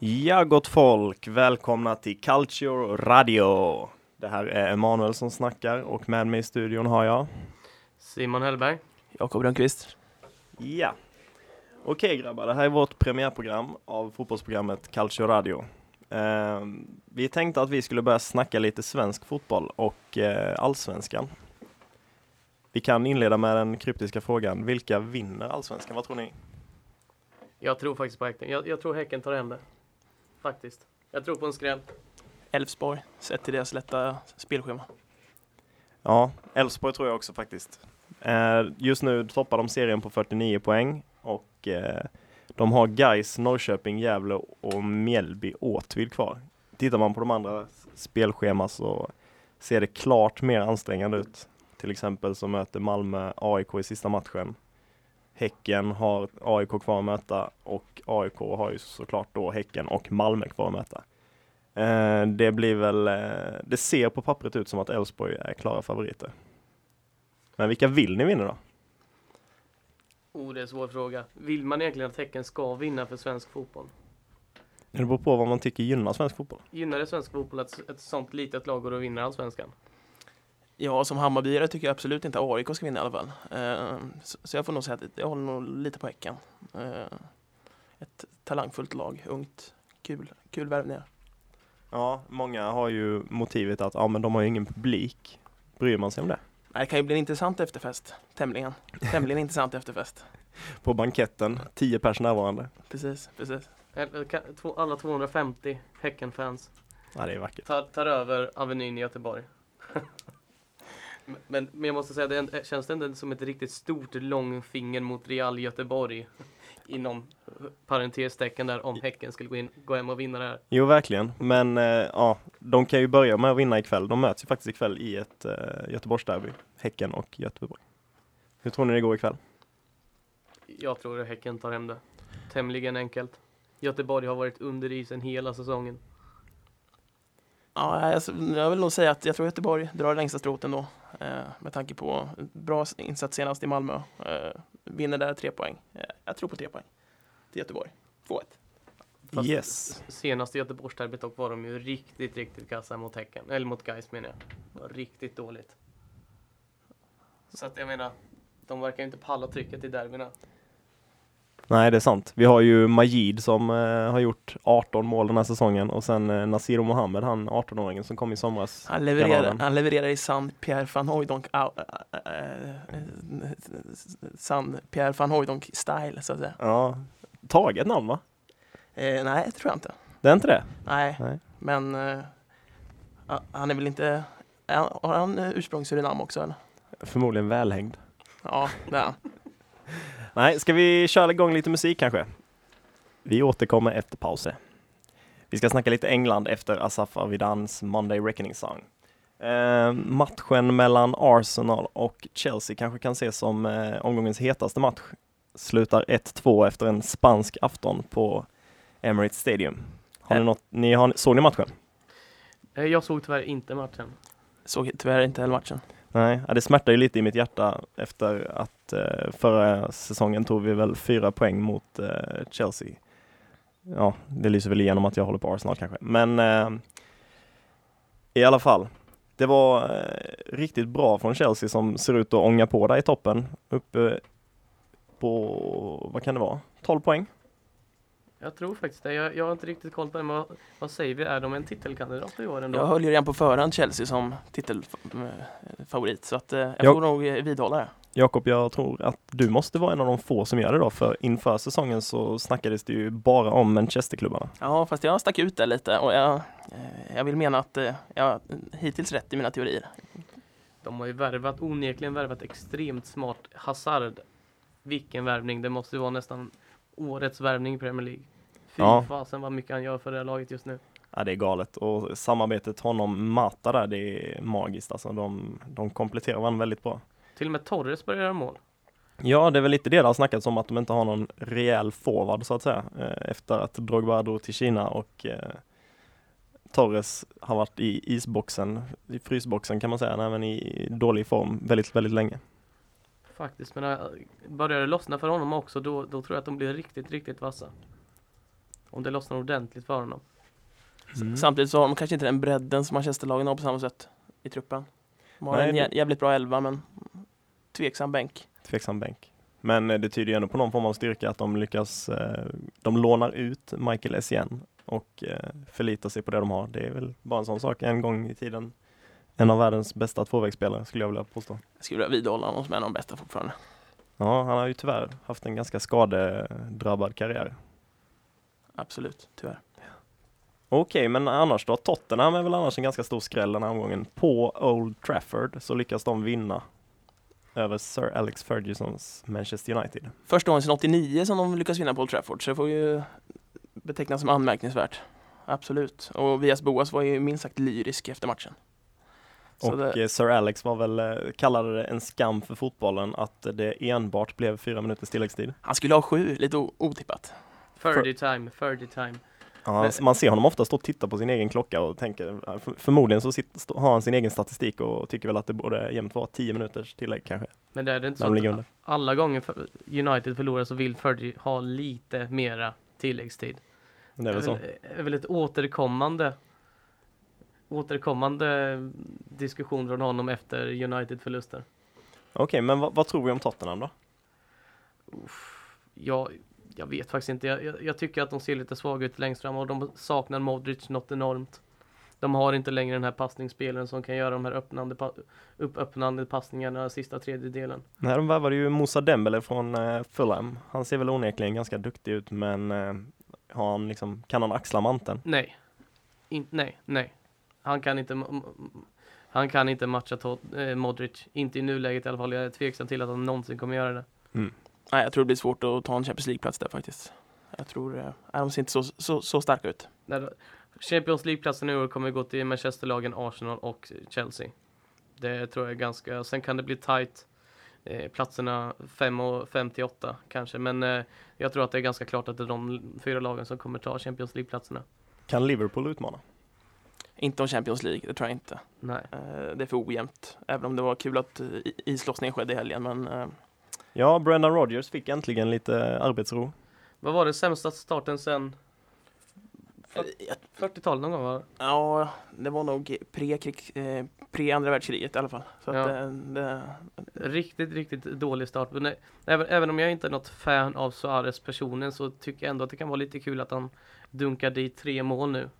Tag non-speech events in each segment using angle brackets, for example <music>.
Ja, gott folk! Välkomna till Culture Radio! Det här är Emanuel som snackar och med mig i studion har jag Simon Hellberg. Jakob Rönnqvist. Ja! Okej grabbar, det här är vårt premiärprogram av fotbollsprogrammet Culture Radio. Eh, vi tänkte att vi skulle börja snacka lite svensk fotboll och eh, allsvenskan. Vi kan inleda med den kryptiska frågan, vilka vinner allsvenskan? Vad tror ni? Jag tror faktiskt på Häcken. Jag, jag tror Häcken tar hem det. Faktiskt. Jag tror på en skräll. Elfsborg, sett till deras lätta spelschema. Ja, Elfsborg tror jag också faktiskt. Eh, just nu toppar de serien på 49 poäng och eh, de har Gais, Norrköping, Gävle och Mjällby Åtvid kvar. Tittar man på de andra spelscheman så ser det klart mer ansträngande ut. Till exempel så möter Malmö AIK i sista matchen. Häcken har AIK kvar att möta och AIK har ju såklart då Häcken och Malmö kvar att möta. Eh, det blir väl, eh, det ser på pappret ut som att Elfsborg är klara favoriter. Men vilka vill ni vinna då? Oh, det är en svår fråga. Vill man egentligen att Häcken ska vinna för svensk fotboll? Det beror på vad man tycker gynnar svensk fotboll. Gynnar det svensk fotboll att ett sånt litet lag går och vinner allsvenskan? Ja, som Hammarbyare tycker jag absolut inte AIK ska vinna i alla fall. Eh, så, jag får nog säga att jag håller nog lite på Häcken. Eh, ett talangfullt lag, ungt, kul, kul värvningar. Ja, många har ju motivet att ja, men de har ju ingen publik. Bryr man sig om det? Nej, Det kan ju bli en intressant efterfest, tämligen. Tämligen <laughs> intressant efterfest. På banketten, 10 pers närvarande. Precis, precis. Alla 250 Häcken-fans Ja, det är vackert. tar, tar över Avenyn i Göteborg. <laughs> Men- men, jag måste säga, det känns det inte som ett riktigt stort långfinger mot Real Göteborg? <laughs> Inom parentestecken där om Häcken skulle gå, in, gå hem och vinna det här. Jo, verkligen. Men eh, ja, de kan ju börja med att vinna ikväll. De möts ju faktiskt ikväll i ett eh, Göteborgsderby. Häcken och Göteborg. Hur tror ni det går ikväll? Jag tror att Häcken tar hem det. Tämligen enkelt. Göteborg har varit under isen hela säsongen. Ja, jag vill nog säga att jag tror Göteborg drar det längsta strået ändå. Eh, med tanke på bra insats senast i Malmö. Eh, vinner där tre poäng. Eh, jag tror på tre poäng till Göteborg. 2-1. Fast Yes. Senaste Göteborgsderbyt dock var de ju riktigt, riktigt kassa mot Häcken. Eller mot Gais menar jag. Det var riktigt dåligt. Så att jag menar, de verkar inte palla trycket i derbyna. Nej, det är sant. Vi har ju Majid som eh, har gjort 18 mål den här säsongen och sen eh, Nasir Mohammed, han 18-åringen som kom i somras. Han levererar, han levererar i sann Pierre van Hooijdonk au- äh, äh, sann Pierre van Hooijdonk style så att säga. Ja, taget namn va? Eh, nej, det tror jag inte. Det är inte det? Nej, Nej. men eh, han är väl inte... Har han eh, ursprung Surinam också eller? Förmodligen välhängd. Ja, det är han. <laughs> Nej, ska vi köra igång lite musik kanske? Vi återkommer efter pausen. Vi ska snacka lite England efter Asaf Avidans Monday Reckoning Song. Eh, matchen mellan Arsenal och Chelsea kanske kan ses som eh, omgångens hetaste match. Slutar 1-2 efter en spansk afton på Emirates Stadium. Har ni Eh. något, ni har, såg ni matchen? Eh, Jag såg tyvärr inte matchen. Såg tyvärr inte heller matchen. Nej, det smärtar ju lite i mitt hjärta efter att eh, förra säsongen tog vi väl fyra poäng mot eh, Chelsea. Ja, det lyser väl igenom att jag håller på Arsenal kanske, men eh, i alla fall. Det var riktigt bra från Chelsea som ser ut att ånga på där i toppen, uppe på, vad kan det vara, 12 poäng? Jag tror faktiskt det. Jag, jag har inte riktigt koll på det. Men vad, vad säger vi? Är de en titelkandidat i år ändå? Jag höll ju redan på förhand Chelsea som titelfavorit så att eh, jag Jag- får nog eh, vidhålla det. Jakob, jag tror att du måste vara en av de få som gör det då, för inför säsongen så snackades det ju bara om Manchesterklubbarna. Ja, fast jag stack ut där lite och jag, eh, jag vill mena att eh, jag har hittills rätt i mina teorier. De har ju värvat, onekligen värvat extremt smart. Hazard. Vilken värvning. Det måste ju vara nästan årets värvning i Premier League. Fy Ja. fasen vad mycket han gör för det här laget just nu. Ja, det är galet och samarbetet honom Mata där, det är magiskt alltså. De, de kompletterar varandra väldigt bra. Till och med Torres börjar göra mål. Ja, det är väl lite det det har snackats om att de inte har någon rejäl forward så att säga. eh, Efter att Drogba drog till Kina och eh, Torres har varit i isboxen, i frysboxen kan man säga, även i dålig form väldigt, väldigt länge. Faktiskt, men äh, börjar det lossna för honom också då, då tror jag att de blir riktigt, riktigt vassa. Om det lossnar ordentligt för honom. Mm. Samtidigt så har de kanske inte den bredden som Manchesterlagen har på samma sätt i truppen. De har Nej, en jä- jävligt bra elva men tveksam bänk. Tveksam bänk. Men eh, det tyder ju ändå på någon form av styrka att de lyckas, eh, de lånar ut Michael Essien och eh, förlitar sig på det de har. Det är väl bara en sån sak. En gång i tiden en av världens bästa tvåvägsspelare skulle jag vilja påstå. Jag skulle vilja vidhålla honom som en av de bästa fortfarande. Ja, han har ju tyvärr haft en ganska skadedrabbad karriär. Absolut, tyvärr. Okej, men annars då? Tottenham är väl annars en ganska stor skräll den här omgången. På Old Trafford så lyckas de vinna över Sir Alex Fergusons Manchester United. Första gången sedan 89 som de lyckas vinna på Old Trafford så det får ju betecknas som anmärkningsvärt. Absolut. Och Vias Boas var ju minst sagt lyrisk efter matchen. Så och det, eh, Sir Alex var väl, eh, kallade det en skam för fotbollen att det enbart blev fyra minuters tilläggstid. han skulle ha sju, lite otippat. Ferdy time, Ferdy time. Ja, Men- man ser honom ofta stå och titta på sin egen klocka och tänker, för, förmodligen så sitter, stå, har han sin egen statistik och tycker väl att det borde jämt vara 10 minuters tillägg kanske, Men det är det inte så att alla gånger för United förlorar så vill Ferdy ha lite mera tilläggstid. Det är väl så. Det är väl ett återkommande återkommande diskussion från honom efter United-förluster. Okej, men vad, vad tror vi om Tottenham då? Jag, jag vet faktiskt inte. Jag, jag, jag tycker att de ser lite svaga ut längst fram och de saknar Modric något enormt. De har inte längre den här passningsspelaren som kan göra de här öppnande, uppöppnande passningarna sista tredjedelen. Nej, de värvade ju Moussa Dembele från eh, Fulham. Han ser väl onekligen ganska duktig ut, men eh, har han liksom, kan han axla manteln? Nej. In, nej, nej. Han kan inte han kan inte matcha Tot- eh, Modric. Inte i nuläget i alla fall. Jag är tveksam till att han någonsin kommer göra det. Nej, jag tror det blir svårt att ta en Champions League-plats där faktiskt. Jag tror, eh, nej, de ser inte så, så, så starka ut. Champions League-platsen i år kommer gå till Manchesterlagen, Arsenal och Chelsea. Det tror jag är ganska, sen kan det bli tight eh, platserna 5 och 5 till 8 kanske, men eh, jag tror att det är ganska klart att det är de fyra lagen som kommer ta Champions League-platserna. Kan Liverpool utmana? Inte om Champions League, det tror jag inte. Nej. Eh, Det är för ojämnt. Även om det var kul att eh, i- islossningen skedde i helgen. Men eh, Ja, Brendan Rodgers fick äntligen lite arbetsro. Vad var det sämsta starten sen eh, 40-talet någon gång va? ja, det var nog pre-krig, eh, pre-andra världskriget i alla fall. Så Ja. att, eh, det, Riktigt, riktigt dålig start. Men även, även om jag inte är något fan av Suarez personen så tycker jag ändå att det kan vara lite kul att han dunkar dit tre mål nu.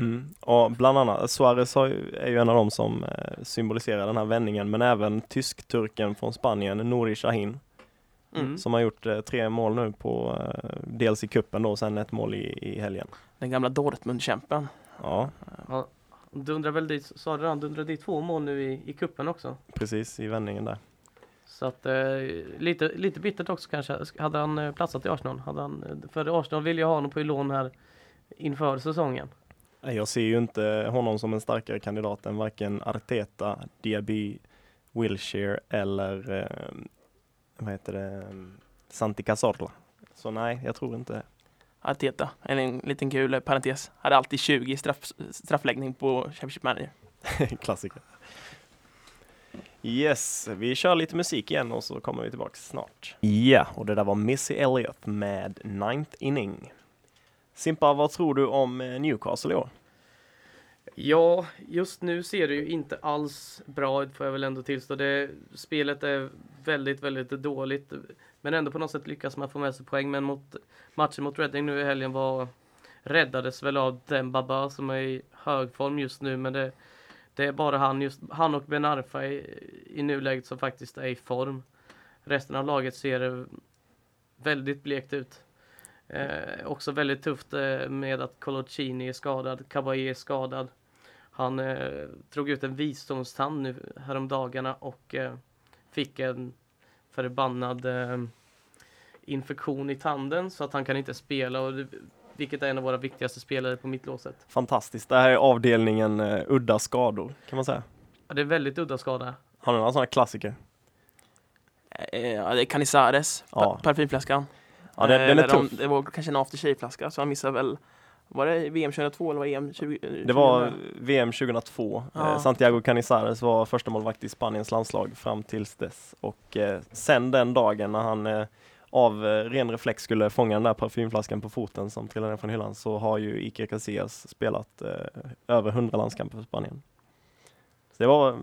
Mm. Och bland annat, Suarez ju, är ju en av dem som eh, symboliserar den här vändningen, men även tysk-turken från Spanien, Nouri Sahin, Mm. som har gjort eh, tre mål nu på, eh, dels i kuppen då, och sen ett mål i, i helgen. den gamla Dortmund-kämpen. Ja, Han dundrar väl dit, sa du han dundrar dit två mål nu i, i kuppen också. precis i vändningen där. Så att eh, lite, lite bittert också kanske. Hade han platsat i Arsenal? Hade han, för Arsenal ville ju ha honom på lån här inför säsongen. Jag ser ju inte honom som en starkare kandidat än varken Arteta, Diaby, Wilshere eller eh, vad heter det, Santi Cazorla. Så nej, jag tror inte Arteta, en, en liten kul parentes. Hade alltid 20 i straff, straffläggning på Championship Manager. <laughs> Klassiker. Yes, vi kör lite musik igen och så kommer vi tillbaka snart. Ja, och det där var Missy Elliott med Ninth Inning. Simpa, vad tror du om eh, Newcastle i år? Ja, just nu ser det ju inte alls bra ut får jag väl ändå tillstå. Det, spelet är väldigt, väldigt dåligt. Men ändå på något sätt lyckas man få med sig poäng. Men mot, matchen mot Reading nu i helgen var räddades väl av Dembaba som är i hög form just nu. Men det, det är bara han, just, han och Ben Arfa i, i nuläget som faktiskt är i form. Resten av laget ser väldigt blekt ut. Eh, också väldigt tufft eh, med att Coloccini är skadad, Caballé är skadad. Han eh, drog ut en visdomstand nu häromdagarna och eh, fick en förbannad eh, infektion i tanden så att han kan inte spela. Och det, vilket är en av våra viktigaste spelare på mittlåset. Fantastiskt, det här är avdelningen eh, udda skador kan man säga. Ja, det är väldigt udda skada. Har du några sådana klassiker? Eh, ja, det är Canizares, Ja. pa- parfymflaskan. Ja, den, Eh, den är de-. Det var kanske en after shave-flaska, så han missade väl var det VM 2002 eller var det EM 20? Det var VM 2002. Ja. Eh, Santiago Canizares var första målvakt i Spaniens landslag fram tills dess. Och eh, sen den dagen när han eh, av eh, ren reflex skulle fånga den där parfymflaskan på foten som trillade ner från hyllan så har ju Iker Casillas spelat eh, över 100 landskamper för Spanien. Så det var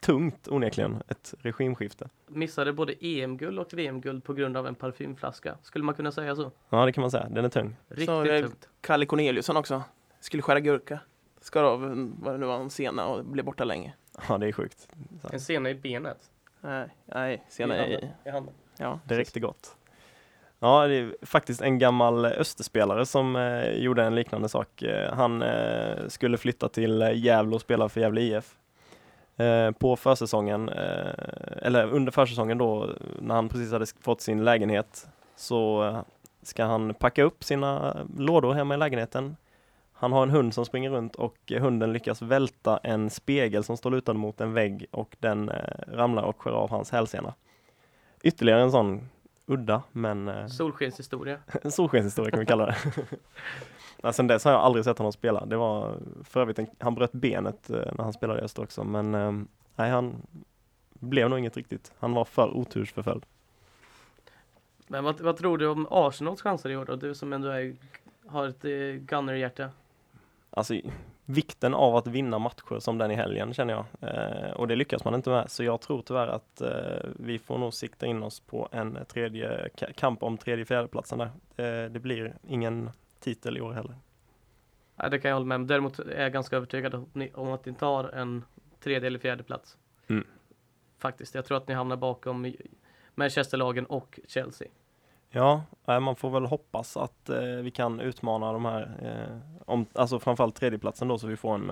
tungt onekligen, ett regimskifte. Missade både EM-guld och VM-guld på grund av en parfymflaska. Skulle man kunna säga så? Ja det kan man säga, den är tung. Riktigt Så det- tungt. Kalle Corneliusson också. Skulle skära gurka. Skar av vad det nu var, en sena och blev borta länge. Ja det är sjukt. Så, En sena i benet. Nej, nej, sena I i... handen. I handen. Ja, det räckte gott. Ja, det är faktiskt en gammal Österspelare som eh, gjorde en liknande sak. Eh, han eh, skulle flytta till eh, Gävle och spela för Gävle IF. Eh, på försäsongen, eh, eller under försäsongen då, när han precis hade fått sin lägenhet, så eh, ska han packa upp sina lådor hemma i lägenheten. Han har en hund som springer runt och hunden lyckas välta en spegel som står lutad mot en vägg och den ramlar och skär av hans hälsena. Ytterligare en sån udda men Solskenshistoria. <laughs> en solskenshistoria kan vi kalla det. <laughs> Ja, Sen dess har jag aldrig sett honom spela. Det var för övrigt, en, han bröt benet eh, när han spelade i Öster också men eh, nej han blev nog inget riktigt. Han var för otursförföljd. Men vad, vad tror du om Arsenals chanser i år då? Du som ändå är, har ett eh, Gunner-hjärta. Alltså vikten av att vinna matcher som den i helgen känner jag. Eh, och det lyckas man inte med. Så jag tror tyvärr att eh, vi får nog sikta in oss på en tredje ka- kamp om tredje fjärdeplatsen där. Eh, det blir ingen titel i år heller. Ja, det kan jag hålla med om. Däremot är jag ganska övertygad om att ni, tar en tredje eller fjärde plats. Mm. Faktiskt. Jag tror att ni hamnar bakom Manchesterlagen och Chelsea. Ja, eh, man får väl hoppas att eh, vi kan utmana de här, eh, om, alltså framförallt tredjeplatsen då så vi får en,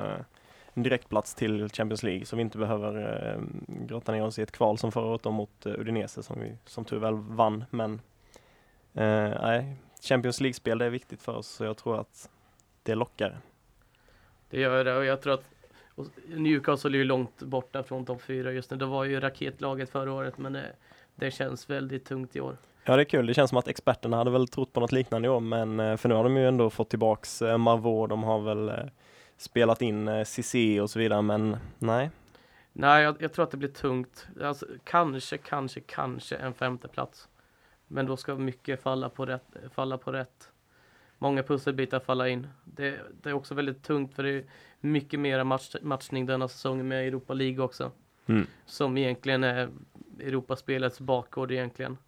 en direktplats till Champions League så vi inte behöver eh, grotta ner oss i ett kval som förra året mot Udinese som vi som tur väl vann. Men nej, Champions League-spel det är viktigt för oss så jag tror att det lockar. Det gör det och jag tror att Newcastle är ju långt borta från topp 4 just nu. Det var ju raketlaget förra året men det, det känns väldigt tungt i år. Ja det är kul, det känns som att experterna hade väl trott på något liknande i år men eh, för nu har de ju ändå fått tillbaks eh, Marvaux, de har väl eh, spelat in eh, Cissé och så vidare men nej. Nej, jag, jag tror att det blir tungt. Alltså, kanske, kanske, kanske en femte plats. Men då ska mycket falla på rätt. Falla på rätt. Många pusselbitar falla in. Det, det är också väldigt tungt för det är mycket mera match, matchning denna säsongen med Europa League också. Mm. Som egentligen är Europaspelets bakgård egentligen.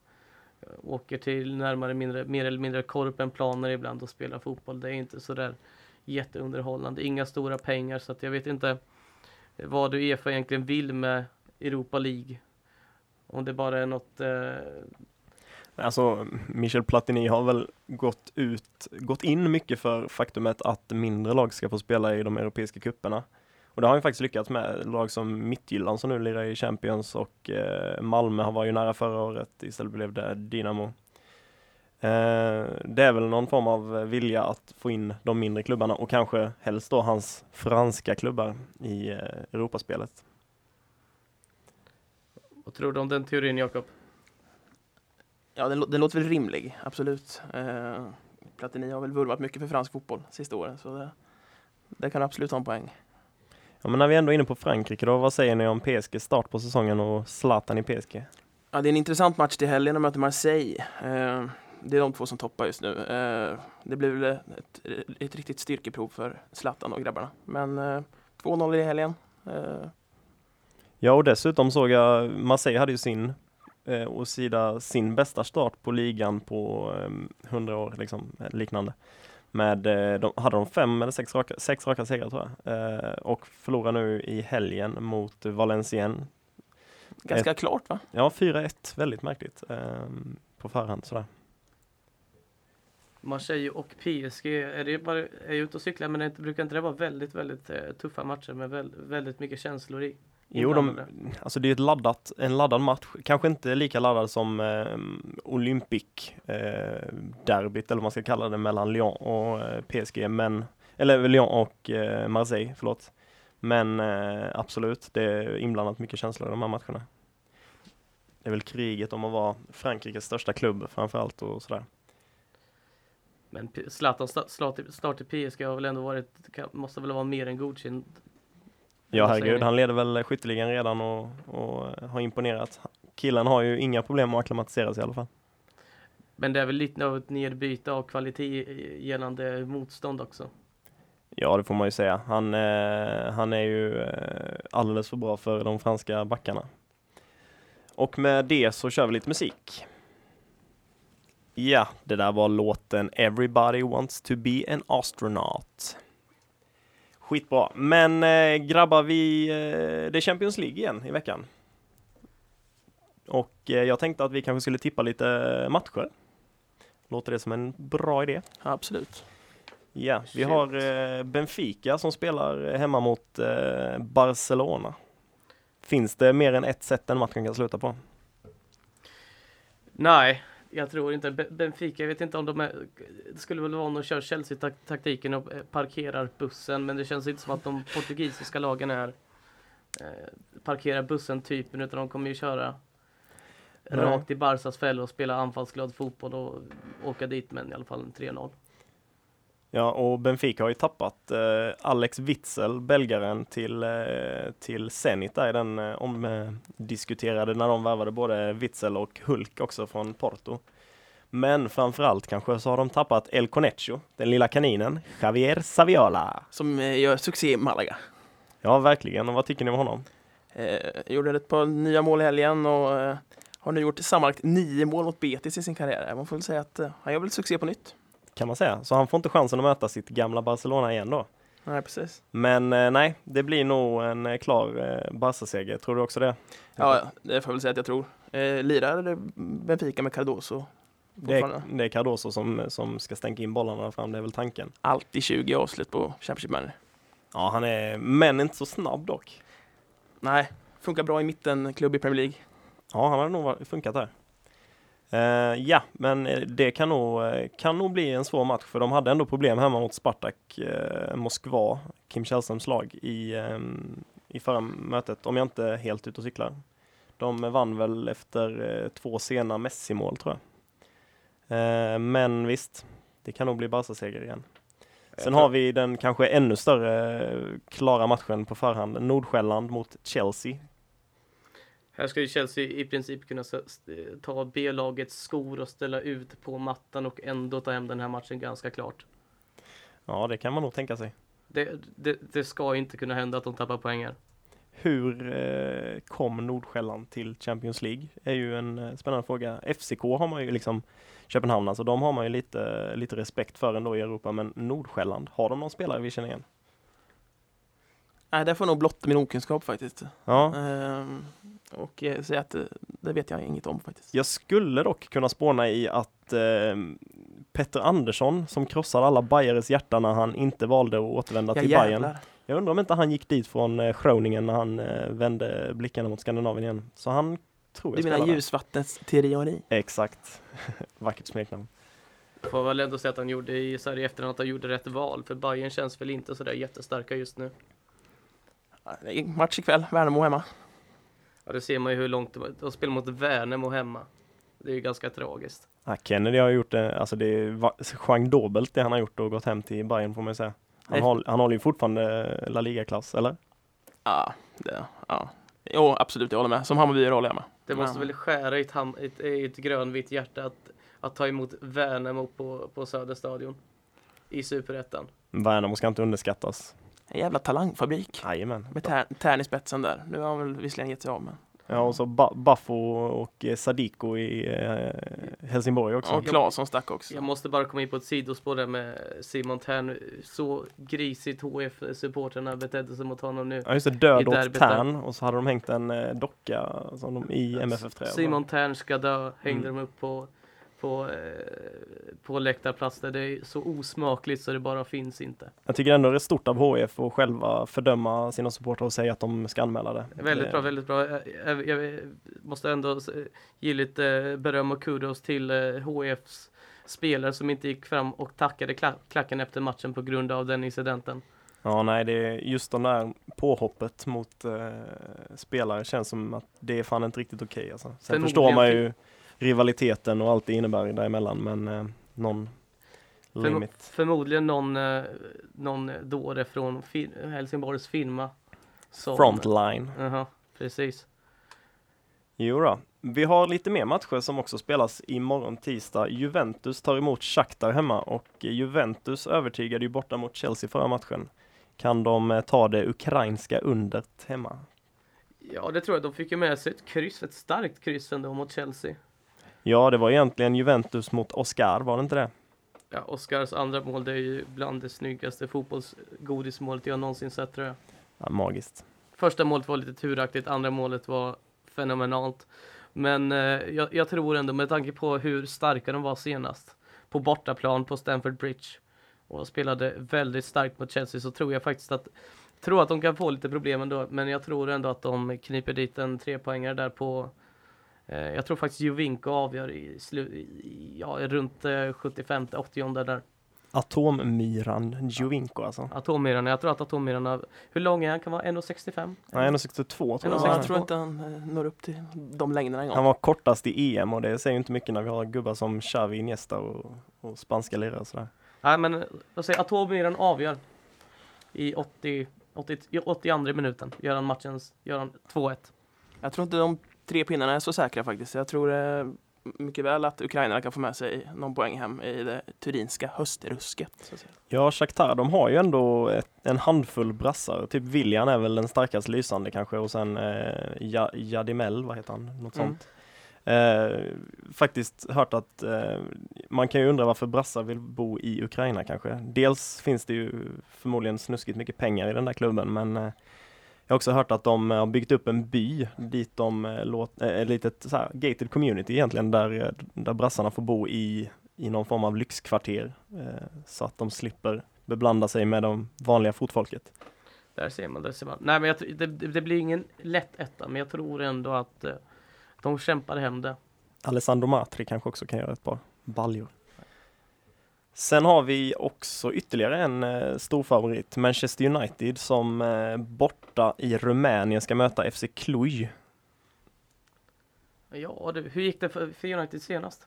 Åker till närmare mindre, mer eller mindre korpenplaner ibland och spelar fotboll. Det är inte sådär jätteunderhållande. Inga stora pengar så att jag vet inte vad du Uefa egentligen vill med Europa League. Om det bara är något eh, Alltså Michel Platini har väl gått ut, gått in mycket för faktumet att mindre lag ska få spela i de europeiska kupperna. Och det har han faktiskt lyckats med. Lag som Midtjylland som nu lirar i Champions och eh, Malmö var ju nära förra året. Istället blev det Dynamo. Eh, det är väl någon form av vilja att få in de mindre klubbarna och kanske helst då hans franska klubbar i eh, Europaspelet. Vad tror du om den teorin Jakob? Ja, den, den låter väl rimlig, absolut. Eh, Platini har väl vurvat mycket för fransk fotboll sista åren, så det, det kan absolut ha en poäng. Ja, men när vi ändå är inne på Frankrike då, vad säger ni om PSG start på säsongen och Zlatan i PSG? Ja, det är en intressant match till helgen och möter Marseille. Eh, det är de två som toppar just nu. Eh, det blir väl ett, ett riktigt styrkeprov för Zlatan och grabbarna. Men eh, 2-0 i helgen. Eh, Ja, och dessutom såg jag Marseille hade ju sin eh, och sida sin bästa start på ligan på eh, 100 år, liksom eh, liknande. Med, eh, de, hade de fem eller sex raka, sex raka segrar tror jag. Eh, och förlorar nu i helgen mot Valenciennes. ganska klart va? Ja, 4-1, väldigt märkligt eh, på förhand sådär. Marseille och PSG, är det bara, är jag ute och cyklar men det brukar inte det vara väldigt, väldigt tuffa matcher med väl, väldigt mycket känslor i? Jo, de, alltså det är ett laddat, en laddad match. Kanske inte lika laddad som eh, Olympic eh, derbyt eller vad man ska kalla det mellan Lyon och eh, PSG, men eller Lyon och eh, Marseille, förlåt. Men eh, absolut, det är inblandat mycket känslor i de här matcherna. Det är väl kriget om att vara Frankrikes största klubb framförallt och sådär. Men Zlatans sta- start i- PSG har väl ändå varit, måste väl vara mer än godkänd? Ja säger herregud, han leder väl skytteligan redan och, och har imponerat. Killen har ju inga problem att acklimatisera sig i alla fall. Men det är väl lite av ett nedbyte av kvalitet gällande motstånd också. Ja, det får man ju säga. Han, eh, han är ju eh, alldeles för bra för de franska backarna. Och med det så kör vi lite musik. Ja, det där var låten Everybody wants to be an astronaut. Skitbra. Men eh, grabbar, vi, eh, det är Champions League igen i veckan. Och eh, jag tänkte att vi kanske skulle tippa lite matcher. Låter det som en bra idé? Absolut. Ja, vi Shit. har eh, Benfica som spelar hemma mot eh, Barcelona. Finns det mer än ett sätt den matchen kan sluta på? Nej, jag tror inte. Be- Benfica, jag vet inte om de är, det skulle väl vara om de kör Chelsea-taktiken och eh, parkerar bussen, men det känns inte som att de portugisiska lagen är eh, parkerar bussen-typen, utan de kommer ju köra Nej. rakt i Barsas fälla och spela anfallsglad fotboll och åka dit med i alla fall en 3-0. Ja, och Benfica har ju tappat eh, Alex Witzel, belgaren, till, eh, till Zenit där i den eh, omdiskuterade när de värvade både Witzel och Hulk också från Porto. Men framförallt kanske så har de tappat El Conecho, den lilla kaninen, Javier Saviola. Som eh, gör succé i Malaga. Ja, verkligen. Och vad tycker ni om honom? Eh, gjorde ett par nya mål i helgen och eh, har nu gjort sammanlagt nio mål mot Betis i sin karriär. Man får väl säga att han gör väl succé på nytt. Kan man säga. Så han får inte chansen att möta sitt gamla Barcelona igen då. Nej, precis. Men eh, nej, det blir nog en eh, klar eh, Barca-seger. Tror du också det? Ja, ja, det får jag väl säga att jag tror. Eh, lirar Benfica med Cardoso? Det är, det är Cardoso som, som ska stänka in bollarna där fram, det är väl tanken. Alltid 20 avslut på Championship Manager. Ja, han är, men inte så snabb dock. Nej, funkar bra i mitten, klubb i Premier League. Ja, han har nog funkat där. Eh, ja, men eh, det kan nog, eh, kan nog bli en svår match, för de hade ändå problem hemma mot Spartak Moskva, Kim Källströms lag, i, i förra mötet, om jag inte är helt ute och cyklar. De vann väl efter två sena Messi-mål, tror jag. Men visst, det kan nog bli Barca-seger igen. Sen har vi den kanske ännu större klara matchen på förhand, Nordsjälland mot Chelsea. Här ska ju Chelsea i princip kunna ta B-lagets skor och ställa ut på mattan och ändå ta hem den här matchen ganska klart. Ja, det kan man nog tänka sig. Det, det, det ska inte kunna hända att de tappar poäng här. Hur eh, kom Nordsjälland till Champions League? är ju en eh, spännande fråga. FCK har man ju liksom, Köpenhamn alltså, de har man ju lite, lite respekt för ändå i Europa, men Nordsjälland, har de någon spelare vi känner igen? Nej, där får jag nog blotta min okunskap faktiskt. Ja, Ehm, och eh, säga att eh, det vet jag inget om faktiskt. jag skulle dock kunna spåna i att eh, Petter Andersson, som krossade alla Bajares hjärta när han inte valde att återvända Ja, till Bayern. jävlar. Jag undrar om inte han gick dit från eh, Groningen när han eh, vände blickarna mot Skandinavien igen. Så han tror jag Du menar ljusvattnets teori? Exakt. <laughs> Vackert smeknamn. Får väl ändå säga att han gjorde i, i efterhand att han gjorde rätt val. För Bayern känns väl inte sådär jättestarka just nu. Match ikväll, Värnamo hemma. Ja, det ser man ju hur långt de, spelar mot Värnamo hemma. Det är ju ganska tragiskt. Ja, Kennedy har gjort det, alltså det är Jean Dobelt det han har gjort och gått hem till Bayern får man ju säga. Han, Nej. håll, han håller ju fortfarande La Liga-klass, eller? Ja, det, ja. Jo, absolut, jag håller med. Som Hammarby håller jag med. Det måste väl skära i ett, ham, ett, i ett grönvitt hjärta att, att ta emot Värnamo på, på Söderstadion. I Superettan. Värnamo ska inte underskattas. En jävla talangfabrik. Jajamän. Med tär, tärn i spetsen där. Nu har han väl visserligen gett sig av men. Ja, och så ba Baffo och eh, Sadiko i eh, Helsingborg också. Och Claesson stack också. Jag måste bara komma in på ett sidospår där med Simon Tern. Så grisigt HF-supporterna betedde sig mot honom nu. Ja just det, död åt. Tern och så hade de hängt en eh, docka som de, i MFF-tröja. Simon Tern ska dö, hängde Mm. de upp på, på, eh, på läktarplats där det är så osmakligt så det bara finns inte. Jag tycker ändå det är stort av HF att själva fördöma sina supportrar och säga att de ska anmäla det. Väldigt det, bra, väldigt bra. Jag, jag, måste ändå ge lite beröm och kudos till eh, HFs spelare som inte gick fram och tackade kla- klacken efter matchen på grund av den incidenten. Ja, nej, det är just de där påhoppet mot eh, spelare känns som att det är fan inte riktigt okej. alltså. Sen förstår man ju rivaliteten och allt det innebär däremellan, men eh, någon limit. förmodligen någon, eh, någon dåre från fi- Helsingborgs firma. som- Frontline. Jaha, precis. Jo då. Vi har lite mer matcher som också spelas imorgon tisdag. Juventus tar emot Shakhtar hemma och Juventus övertygade ju borta mot Chelsea förra matchen. Kan de eh, ta det ukrainska undert hemma? Ja, det tror jag. De fick ju med sig ett kryss, ett starkt kryss ändå mot Chelsea. Ja, det var egentligen Juventus mot Oscar, var det inte det? Ja, Oscars andra mål, det är ju bland det snyggaste fotbollsgodismålet jag någonsin sett tror jag. Ja, magiskt. Första målet var lite turaktigt, andra målet var fenomenalt. Men eh, jag, jag tror ändå med tanke på hur starka de var senast på bortaplan på Stamford Bridge och spelade väldigt starkt mot Chelsea så tror jag faktiskt att tror att de kan få lite problem ändå men jag tror ändå att de kniper dit en trepoängare där på jag tror faktiskt Jovinko avgör i, slu, i ja, runt eh, 75-80 där. Atommyran Jovinko alltså. Atommyrarna, jag tror att atommyrarna, hur lång är han? Kan vara 1,65? Nej, 1,62 tror jag. Ja, jag är. tror inte han eh, når upp till de längderna en gång. Han var kortast i EM och det säger ju inte mycket när vi har gubbar som Xavi, Iniesta och, och spanska lirare och sådär. Nej men vad säger Atommyran avgör i 80, 80, i 82 minuten. Gör han matchens, gör han 2-1. Jag tror inte de tre pinnarna är så säkra faktiskt. Jag tror eh, mycket väl att Ukraina kan få med sig någon poäng hem i det turinska höstrusket. Ja, Shakhtar, de har ju ändå ett, en handfull brassar. Typ William är väl den starkast lysande kanske och sen eh, ja, Jadimel, vad heter han? Något Mm. sånt. Eh, faktiskt hört att eh, man kan ju undra varför brassar vill bo i Ukraina kanske. Dels finns det ju förmodligen snuskigt mycket pengar i den där klubben men eh, jag har också hört att de har byggt upp en by dit de eh, låt, eh, ett litet så här, gated community egentligen där, eh, där brassarna får bo i, i någon form av lyxkvarter eh, så att de slipper beblanda sig med de vanliga fotfolket. Där ser man, där ser man. Nej men jag, det, det, blir ingen lätt etta men jag tror ändå att eh, de kämpar hem det. Alessandro Matri kanske också kan göra ett par baljor. Sen har vi också ytterligare en eh, stor favorit, Manchester United som eh, borta i Rumänien ska möta FC Cluj. Ja du, hur gick det för, för United senast?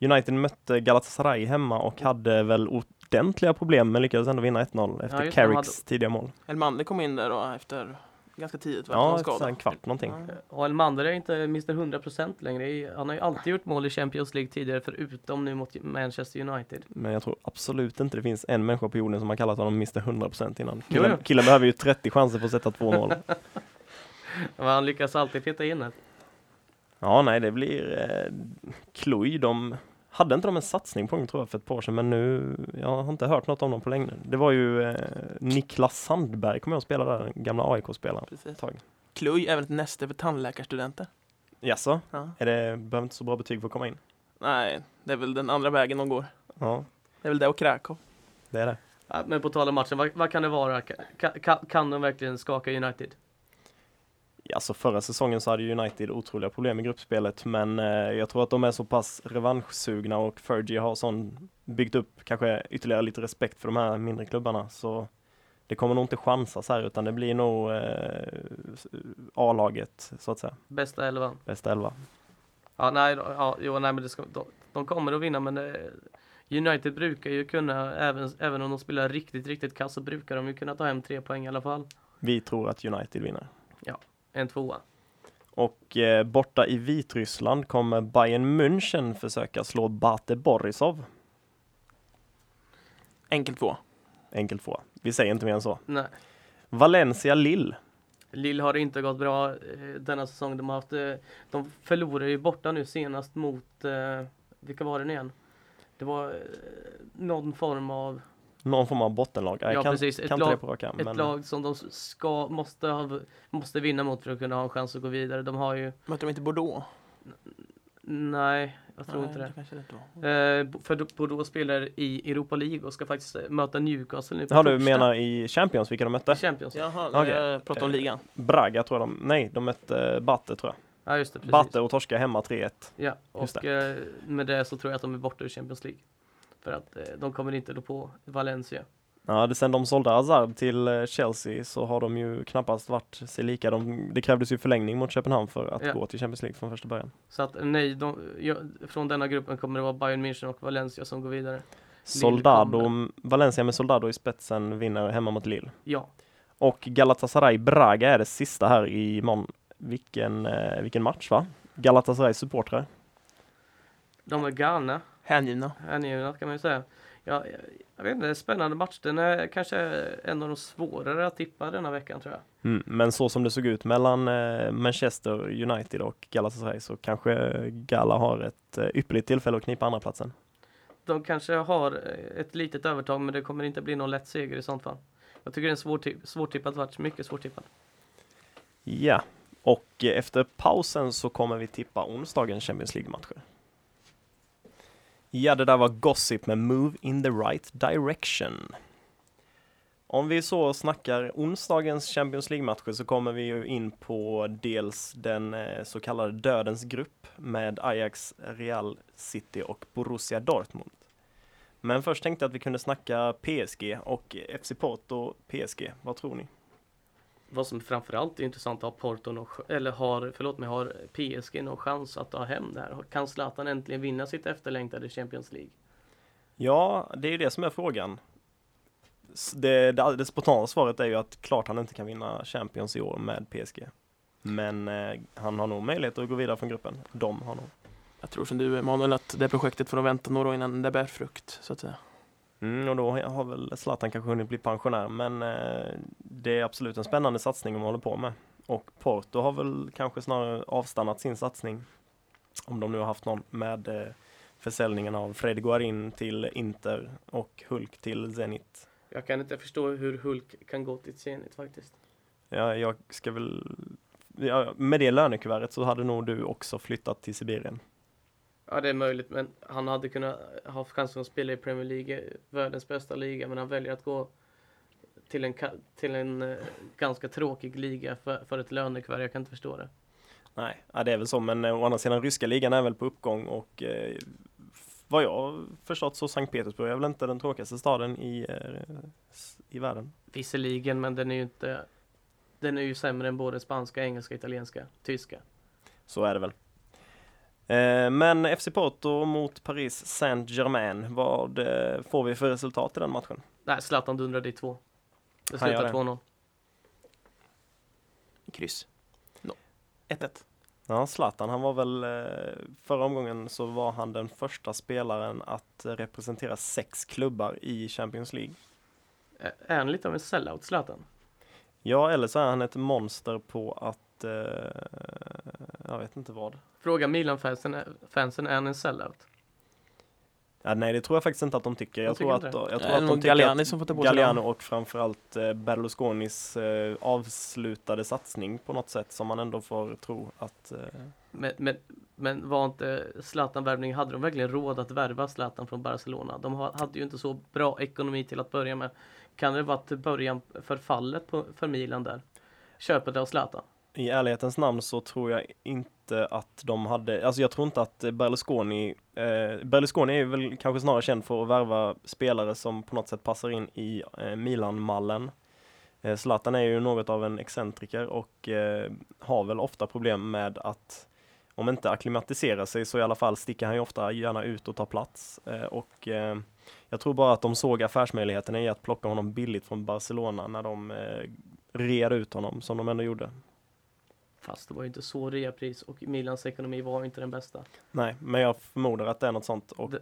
United mötte Galatasaray hemma och hade väl ordentliga problem men lyckades ändå vinna 1-0 efter Ja, Carricks tidiga mål. Elmander kom in där då efter ganska tidigt. Ja, skada. en kvart någonting. Ja. Och Elmander är inte Mr 100% längre. Han har ju alltid gjort mål i Champions League tidigare förutom nu mot Manchester United. Men jag tror absolut inte det finns en människa på jorden som har kallat honom Mr 100% innan. Killen, jo. killen behöver ju 30 chanser för att sätta två mål. <laughs> Men han lyckas alltid peta in ett. Ja, nej, det blir eh, Cluj. De hade inte de en satsning på dem tror jag för ett par år sedan, men nu, jag har inte hört något om dem på länge. Det var ju eh, Niklas Sandberg kommer jag att spela där, den gamla AIK-spelaren. Kluj är väl ett näste för tandläkarstudenter? Jaså? Ja. Är det, behöver inte så bra betyg för att komma in? Nej, det är väl den andra vägen de går. Ja, Det är väl det och Krakow. det är det. Men på tal om matchen, vad, vad kan det vara? Kan, kan, kan de verkligen skaka United? Ja, Alltså förra säsongen så hade United otroliga problem i gruppspelet, men eh, jag tror att de är så pass revanschsugna och Fergie har sån byggt upp kanske ytterligare lite respekt för de här mindre klubbarna, så det kommer nog inte chansas här, utan det blir nog eh, A-laget, så att säga, Bästa elvan? bästa elva. Ja, nej, ja, jo, nej men det ska, de, de kommer att vinna men eh, United brukar ju kunna, även, även om de spelar riktigt, riktigt kass så brukar de ju kunna ta hem tre poäng i alla fall. Vi tror att United vinner. En tvåa. Och eh, borta i Vitryssland kommer Bayern München försöka slå Bate Borisov. Enkelt två. Enkelt två. Vi säger inte mer än så. Nej. Valencia Lill. Lille har inte gått bra eh, denna säsong. De har haft, eh, de förlorade ju borta nu senast mot, eh, vilka var det nu igen? Det var eh, någon form av, Någon form av bottenlag. Jag Ja, kan, precis. Ett kan lag- det på rak arm, ett men- lag som de ska, måste, ha, måste vinna mot för att kunna ha en chans att gå vidare. De har ju, Möter de inte Bordeaux? nej, jag tror Nej, inte det. kanske det. Eh, för Bordeaux spelar i Europa League och ska faktiskt eh, möta Newcastle nu på Ja, du menar i Champions vilka de i mötte? Champions. Ja, Jaha, Okej. jag pratar om ligan. Braga tror jag de, nej de mötte eh, Bate tror jag. just det. Precis. Bate och torska hemma 3-1. Ja, och eh, med det så tror jag att de är borta ur Champions League. För att eh, de kommer inte då på Valencia. Ja, sen de sålde Hazard till eh, Chelsea så har de ju knappast varit sig lika. De, det krävdes ju förlängning mot Köpenhamn för att Ja. gå till Champions League från första början. Så att nej, de, ja, från denna gruppen kommer det vara Bayern München och Valencia som går vidare. Soldado, Valencia med Soldado i spetsen vinner hemma mot Lille. Ja, Och Galatasaray Braga är det sista här i imorgon. Vilken, eh, vilken match va? Galatasarays supportrar. De är galna, Hängivna. hängivna kan man ju säga. Ja, jag, vet inte, det är en spännande match. Den är kanske en av de svårare att tippa denna veckan tror jag. Mm, men så som det såg ut mellan eh, Manchester United och Galatasaray så kanske Gala har ett eh, ypperligt tillfälle att knipa andra platsen. De kanske har eh, ett litet övertag men det kommer inte bli någon lätt seger i sånt fall. Jag tycker det är en svår, svårtippad match, mycket svårtippad. Ja, och efter pausen så kommer vi tippa onsdagens Champions League-matcher. Ja, det där var Gossip med Move in the right direction. Om vi så snackar onsdagens Champions League-matcher så kommer vi ju in på dels den eh, så kallade dödens grupp med Ajax, Real City och Borussia Dortmund. Men först tänkte jag att vi kunde snacka PSG och FC Porto PSG. Vad tror ni? Vad som framförallt är intressant har Porto någon, eller har, förlåt mig, har PSG någon chans att ta hem det här? Kan Zlatan äntligen vinna sitt efterlängtade Champions League? Ja, det är ju det som är frågan. Det, det, det spontana svaret är ju att klart han inte kan vinna Champions i år med PSG. Men eh, han har nog möjlighet att gå vidare från gruppen. De har nog. Jag tror som du Emanuel att det projektet får de vänta några år innan det bär frukt så att säga. Mm, och då har väl Zlatan kanske hunnit bli pensionär. Men eh, det är absolut en spännande satsning de håller på med. Och Porto har väl kanske snarare avstannat sin satsning. Om de nu har haft någon med eh, försäljningen av Freddy Guarin till Inter och Hulk till Zenit. Jag kan inte förstå hur Hulk kan gå till Zenit faktiskt. Ja, jag ska väl... Ja, med det lönekuvertet så hade nog du också flyttat till Sibirien. Ja, det är möjligt, men han hade kunnat ha chansen att spela i Premier League, världens bästa liga, men han väljer att gå till en, till en eh, ganska tråkig liga för, för ett lönekuvert. Jag kan inte förstå det. Nej, ja, det är väl så, men eh, å andra sidan ryska ligan är väl på uppgång och eh, vad jag förstått så Sankt Petersburg är väl inte den tråkigaste staden i, eh, i världen. Visserligen, men den är ju inte den är ju sämre än både spanska, engelska, italienska, tyska. Så är det väl. Eh, men FC Porto mot Paris Saint-Germain, vad eh, får vi för resultat i den matchen? Nej, Zlatan dundrade i två. Det slutar det. 2-0. Kryss. No. 1-1. Ja, Zlatan, han var väl eh, förra omgången så var han den första spelaren att representera sex klubbar i Champions League. Ä- Är han lite av en sellout, Zlatan? Ja, eller så är han ett monster på att, jag vet inte vad. Fråga Milan-fansen, fansen, är han en sellout? Ja, nej, det tror jag faktiskt inte att de tycker. Jag tror tycker att, jag Det tror att de tycker Galliani att som får ta på Galliano och framförallt eh, Berlusconis eh, avslutade satsning på något sätt som man ändå får tro att eh, Men, men, men var inte Zlatan-värvning, hade de verkligen råd att värva Zlatan från Barcelona? De ha- hade ju inte så bra ekonomi till att börja med. Kan det varit början för fallet på, för Milan där? Köpet av Zlatan? I ärlighetens namn så tror jag inte att de hade, alltså jag tror inte att Berlusconi, eh, Berlusconi är väl kanske snarare känd för att värva spelare som på något sätt passar in i eh, Milan-mallen. Eh, Zlatan är ju något av en excentriker och eh, har väl ofta problem med att om inte akklimatisera sig så i alla fall sticker han ju ofta gärna ut och tar plats. Eh, och eh, jag tror bara att de såg affärsmöjligheterna i att plocka honom billigt från Barcelona när de eh, red ut honom som de ändå gjorde. Fast det var ju inte så reapris och Milans ekonomi var inte den bästa. Nej, men jag förmodar att det är något sånt. Och Det-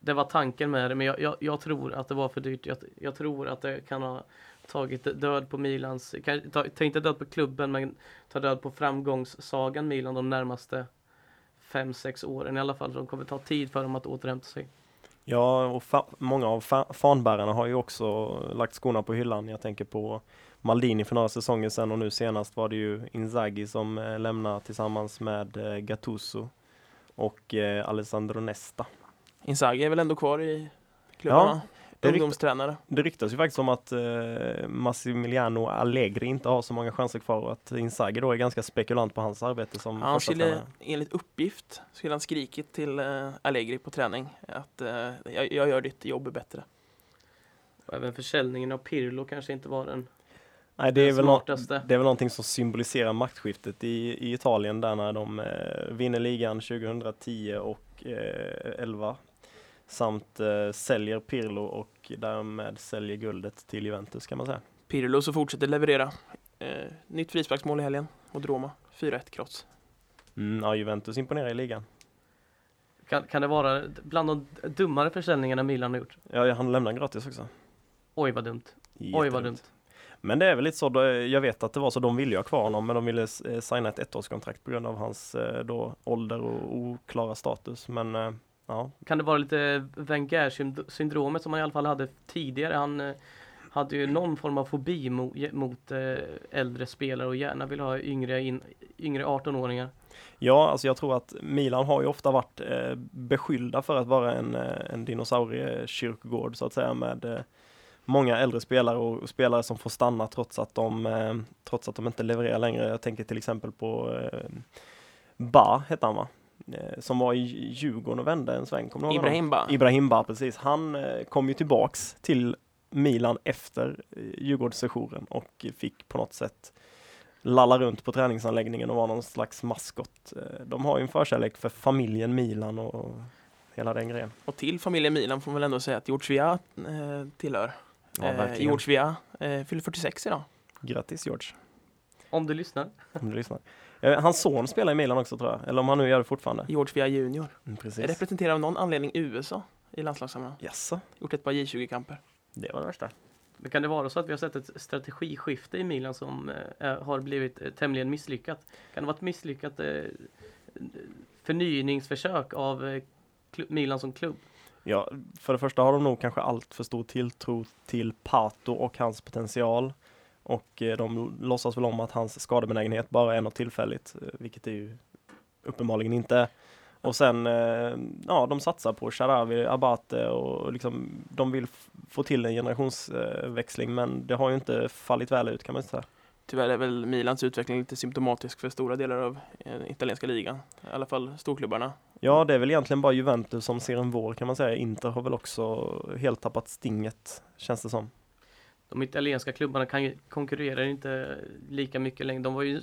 Det var tanken med det, men jag, jag, jag tror att det var för dyrt. Jag, jag tror att det kan ha tagit död på Milans, kan, ta, ta inte död på klubben, men ta död på framgångssagan Milan de närmaste fem sex åren i alla fall. De kommer ta tid för dem att återhämta sig. ja, och fa- många av fa- fanbärarna har ju också lagt skorna på hyllan. Jag tänker på Maldini för några säsonger sedan och nu senast var det ju Inzaghi som eh, lämnar tillsammans med eh, Gattuso och eh, Alessandro Nesta. Inzaghi är väl ändå kvar i klubbarna? Ja, det. Ungdomstränare. Det ryktas ju faktiskt om att eh, Massimiliano Allegri inte har så många chanser kvar och att Inzaghi då är ganska spekulant på hans arbete som Han första skulle, tränare. enligt uppgift, skulle han skrikit till eh, Allegri på träning att eh, jag, jag gör ditt jobb bättre. Och även försäljningen av Pirlo kanske inte var den. Nej, det är, väl det är väl någonting som symboliserar maktskiftet i, i Italien där när de eh, vinner ligan 2010 och eh, 11 samt eh, säljer Pirlo och därmed säljer guldet till Juventus kan man säga. Pirlo så fortsätter leverera. Eh, nytt frisparksmål i helgen mot Roma. 4-1 kross. Mm, ja, Juventus imponerar i ligan. Kan, kan det vara bland de dummare försäljningarna Milan har gjort? Ja, han lämnar gratis också. Oj vad dumt. Oj vad Jättedumt. dumt. Men det är väl lite så, jag vet att det var så, de ville ju ha kvar honom men de ville eh, signa ett ettårskontrakt på grund av hans eh, då, ålder och oklara status. Men eh, ja, Kan det vara lite Wenger-syndromet som han i alla fall hade tidigare? Han hade ju någon form av fobi mot, mot äldre spelare och gärna vill ha yngre, in, yngre 18-åringar. ja alltså jag tror att Milan har ju ofta varit beskyllda för att vara en, en dinosauriekyrkogård så att säga med många äldre spelare och spelare som får stanna trots att de, eh, trots att de inte levererar längre. Jag tänker till exempel på eh, Ba, hette han va? Eh, som var i Djurgården och vände en sväng. Kommer? Ibrahim Ba. Ibrahim Ba, precis. Han kom ju tillbaks till Milan efter Djurgårdssessionen och fick på något sätt lalla runt på träningsanläggningen och vara någon slags maskot. De har ju en förkärlek för familjen Milan och hela den grejen. Och till familjen Milan får man väl ändå säga att George tillhör. Ja, eh. George Weah eh, fyller 46 idag. Grattis George, Om du lyssnar. om du lyssnar. Eh, Hans son spelar i Milan också tror jag, eller om han nu gör det fortfarande. George Weah Junior. Mm, precis. Representerar av någon anledning USA i landslagssammanhang. Jaså, Gjort ett par J20-kamper. det var det värsta. Men kan det vara så att vi har sett ett strategiskifte i Milan som eh, har blivit eh, tämligen misslyckat? Kan det vara ett misslyckat eh, förnyningsförsök av eh, Milan som klubb? Ja, för det första har de nog kanske allt för stor tilltro till Pato och hans potential. Och eh, de låtsas väl om att hans skadebenägenhet bara är något tillfälligt, eh, vilket det ju uppenbarligen inte är. Och sen, eh, ja, de satsar på Sharawi, Abate och liksom, de vill få till en generationsväxling, men det har ju inte fallit väl ut kan man säga. Tyvärr är väl Milans utveckling lite symptomatisk för stora delar av eh, italienska ligan. I alla fall storklubbarna. Ja, det är väl egentligen bara Juventus som ser en vår kan man säga. Inter har väl också helt tappat stinget, känns det som. De italienska klubbarna kan ju, konkurrerar inte lika mycket längre. De var ju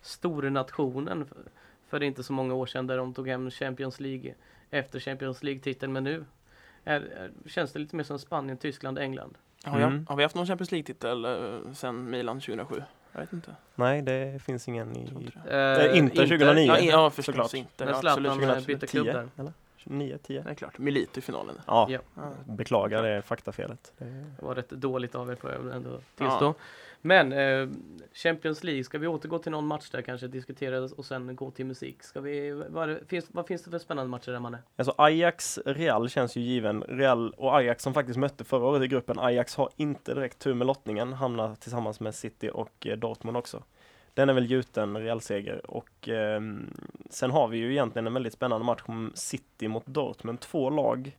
stornationen för, för inte så många år sedan där de tog hem Champions League efter Champions League-titeln. Men nu är, är, känns det lite mer som Spanien, Tyskland, England. Har, vi, Mm. har vi haft någon Champions League-titel eh, sedan Milan 2007? Jag vet inte. Nej, det finns ingen i Tror inte det. Eh, Inter 2009. Ja, ja förstås såklart. inte. När Zlatan eh, bytte klubb 2010, där. eller? 29, 10. Det är klart. Milito i finalen. Ja, Ja. Beklagar det faktafelet. Det- var rätt dåligt av er får jag ändå Ja. Men eh, Champions League, ska vi återgå till någon match där kanske, diskutera och sen gå till musik? Ska vi, vad, det- finns, vad finns det för spännande matcher där Manne? Alltså Ajax, Real känns ju given. Real och Ajax som faktiskt mötte förra året i gruppen. Ajax har inte direkt tur med lottningen, hamnar tillsammans med City och eh, Dortmund också. Den är väl gjuten Real-seger och eh, sen har vi ju egentligen en väldigt spännande match om City mot Dortmund. Två lag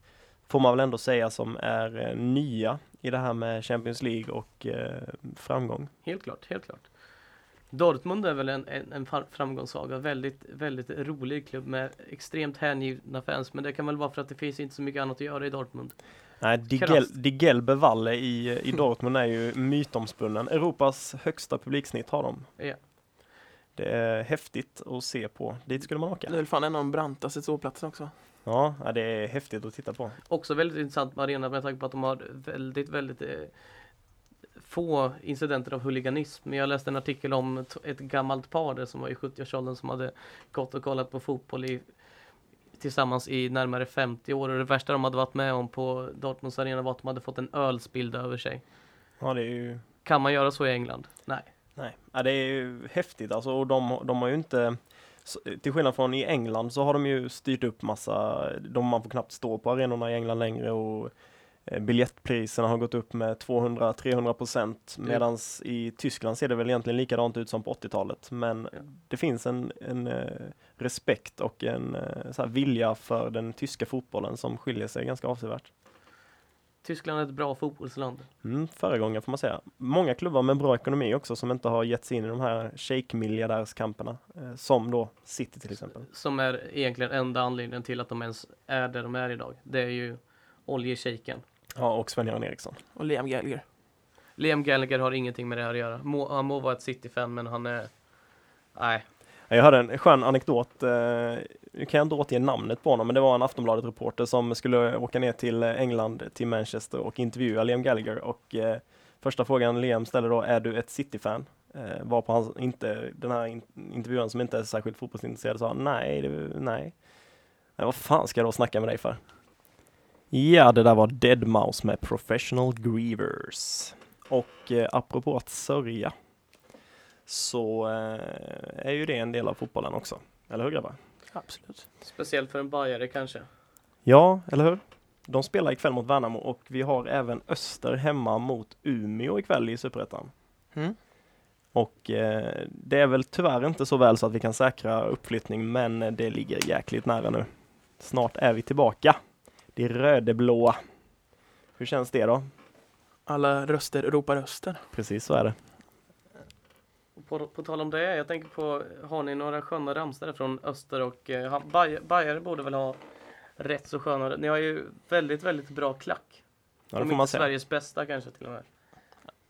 får man väl ändå säga som är eh, nya i det här med Champions League och eh, framgång. Helt klart, helt klart. Dortmund är väl en, en, en framgångssaga, väldigt, väldigt rolig klubb med extremt hängivna fans. Men det kan väl vara för att det finns inte så mycket annat att göra i Dortmund. Nej, Krasst. Digelbe Valle i, i <laughs> Dortmund är ju mytomspunnen. Europas högsta publiksnitt har de. Ja. Det är häftigt att se på. Dit skulle man Det är åka. väl fan en av de brantaste ståplatserna också. Ja, det är häftigt att titta på. Också väldigt intressant med arenan med tanke på att de har väldigt, väldigt eh, få incidenter av huliganism. Men jag läste en artikel om ett gammalt par där som var i 70-årsåldern som hade gått och kollat på fotboll i, tillsammans i närmare 50 år. Och det värsta de hade varit med om på Dortmunds arena var att de hade fått en öl spilld över sig. Ja, det är ju Kan man göra så i England? Nej. Nej, ja, det är ju häftigt alltså och de, de har ju inte så- till skillnad från i England så har de ju styrt upp massa, de man får knappt stå på arenorna i England längre och eh, biljettpriserna har gått upp med 200-300 procent medan i Tyskland ser det väl egentligen likadant ut som på 80-talet men Ja. det finns en, en eh, respekt och en eh, så här vilja för den tyska fotbollen som skiljer sig ganska avsevärt. Tyskland är ett bra fotbollsland. Mm, föregångare får man säga. Många klubbar med bra ekonomi också som inte har gett sig in i de här shake-miljardärskamperna. Eh, som då City till exempel. Som är egentligen enda anledningen till att de ens är där de är idag. Det är ju oljeshejken. Ja, och Sven-Göran Eriksson. Och Liam Gallagher. Liam Gallagher har ingenting med det här att göra. Må, han må vara ett City-fan men han är... Nej. Jag hörde en skön anekdot, eh, nu kan jag inte återge namnet på honom, men det var en Aftonbladet-reporter som skulle åka ner till England, till Manchester och intervjua Liam Gallagher och eh, första frågan Liam ställer då, är du ett City-fan? Eh, var på hans, inte, den här in, intervjuaren som inte är särskilt fotbollsintresserad sa nej, det, nej. Men Vad fan ska jag då snacka med dig för? Ja, det där var Dead Mouse med Professional Grievers. Och eh, apropå att sörja så eh, är ju det en del av fotbollen också. Eller hur grabbar? Absolut. Speciellt för en bajare kanske. Ja, eller hur? De spelar ikväll mot Värnamo och vi har även Öster hemma mot Umeå ikväll i Superettan. Mm. Och eh, det är väl tyvärr inte så väl så att vi kan säkra uppflyttning, men det ligger jäkligt nära nu. Snart är vi tillbaka. Det rödeblåa. Hur känns det då? Alla röster ropar Öster. Precis så är det. På, på tal om det, jag tänker på, har ni några sköna ramsor från Öster och eh, Bajare borde väl ha rätt så sköna. Ni har ju väldigt, väldigt bra klack. Ja, det får man säga. Sveriges bästa kanske till och med.